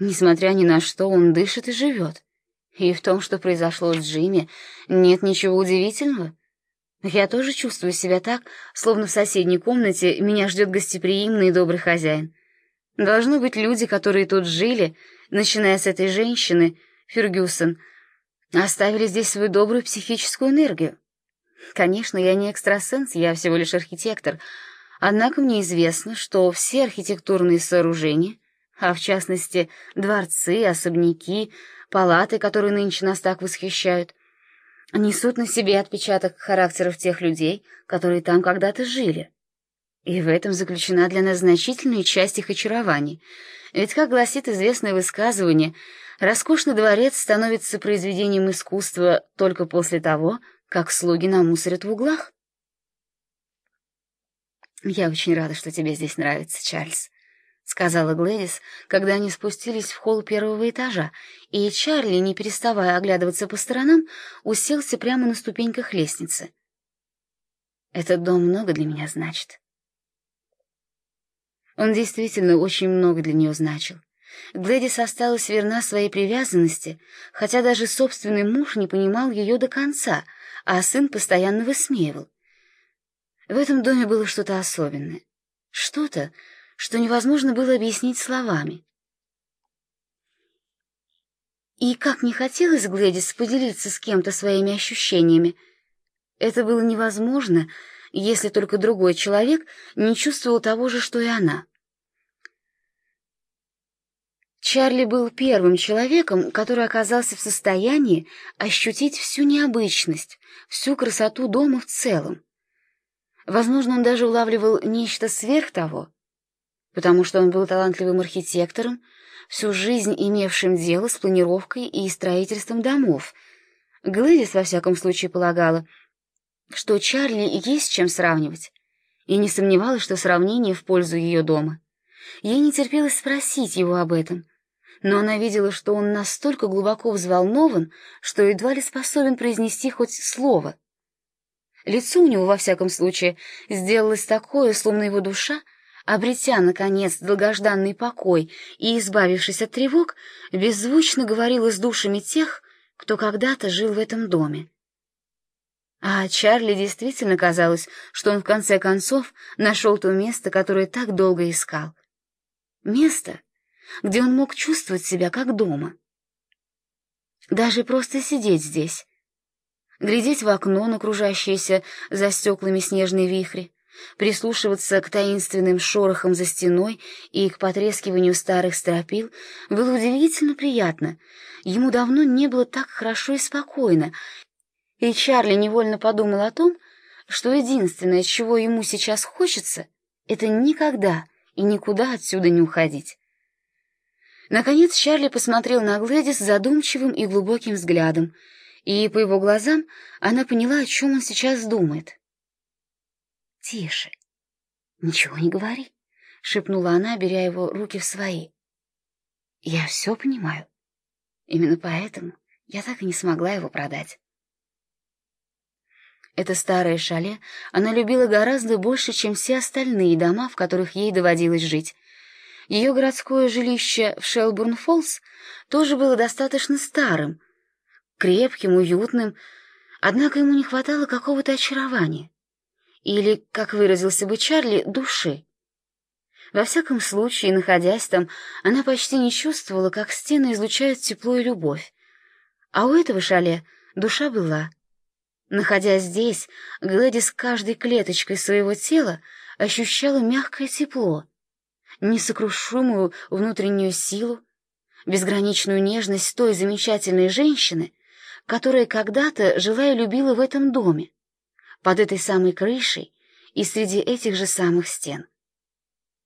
Несмотря ни на что, он дышит и живет. И в том, что произошло с Джимми, нет ничего удивительного. Я тоже чувствую себя так, словно в соседней комнате меня ждет гостеприимный и добрый хозяин. Должны быть люди, которые тут жили, начиная с этой женщины, Фергюсон, оставили здесь свою добрую психическую энергию. Конечно, я не экстрасенс, я всего лишь архитектор, однако мне известно, что все архитектурные сооружения, а в частности дворцы, особняки, палаты, которые нынче нас так восхищают, несут на себе отпечаток характеров тех людей, которые там когда-то жили. И в этом заключена для нас значительная часть их очарований. Ведь, как гласит известное высказывание, роскошный дворец становится произведением искусства только после того, как слуги намусорят в углах. «Я очень рада, что тебе здесь нравится, Чарльз», — сказала Глэдис, когда они спустились в холл первого этажа, и Чарли, не переставая оглядываться по сторонам, уселся прямо на ступеньках лестницы. «Этот дом много для меня значит». Он действительно очень много для нее значил. Глэдис осталась верна своей привязанности, хотя даже собственный муж не понимал ее до конца — а сын постоянно высмеивал. В этом доме было что-то особенное, что-то, что невозможно было объяснить словами. И как не хотелось Глэдис поделиться с кем-то своими ощущениями, это было невозможно, если только другой человек не чувствовал того же, что и она. Чарли был первым человеком, который оказался в состоянии ощутить всю необычность, всю красоту дома в целом. Возможно, он даже улавливал нечто сверх того, потому что он был талантливым архитектором, всю жизнь имевшим дело с планировкой и строительством домов. Глэдис, во всяком случае, полагала, что Чарли есть чем сравнивать, и не сомневалась, что сравнение в пользу ее дома. Ей не терпелось спросить его об этом, но она видела, что он настолько глубоко взволнован, что едва ли способен произнести хоть слово. Лицо у него, во всяком случае, сделалось такое, словно его душа, обретя, наконец, долгожданный покой и избавившись от тревог, беззвучно говорила с душами тех, кто когда-то жил в этом доме. А Чарли действительно казалось, что он в конце концов нашел то место, которое так долго искал. Место, где он мог чувствовать себя как дома. Даже просто сидеть здесь, глядеть в окно на окружающиеся за стеклами снежные вихри, прислушиваться к таинственным шорохам за стеной и к потрескиванию старых стропил было удивительно приятно. Ему давно не было так хорошо и спокойно, и Чарли невольно подумал о том, что единственное, чего ему сейчас хочется, это никогда и никуда отсюда не уходить. Наконец Чарли посмотрел на Глэдис задумчивым и глубоким взглядом, и по его глазам она поняла, о чем он сейчас думает. «Тише, ничего не говори», — шепнула она, беря его руки в свои. «Я все понимаю. Именно поэтому я так и не смогла его продать». Это старое шале она любила гораздо больше, чем все остальные дома, в которых ей доводилось жить, ее городское жилище в Шелбурн-Фоллс тоже было достаточно старым, крепким, уютным, однако ему не хватало какого-то очарования. Или, как выразился бы Чарли, души. Во всяком случае, находясь там, она почти не чувствовала, как стены излучают тепло и любовь. А у этого шале душа была. Находясь здесь, Глэдис каждой клеточкой своего тела ощущала мягкое тепло — несокрушимую внутреннюю силу, безграничную нежность той замечательной женщины, которая когда-то жила и любила в этом доме, под этой самой крышей и среди этих же самых стен.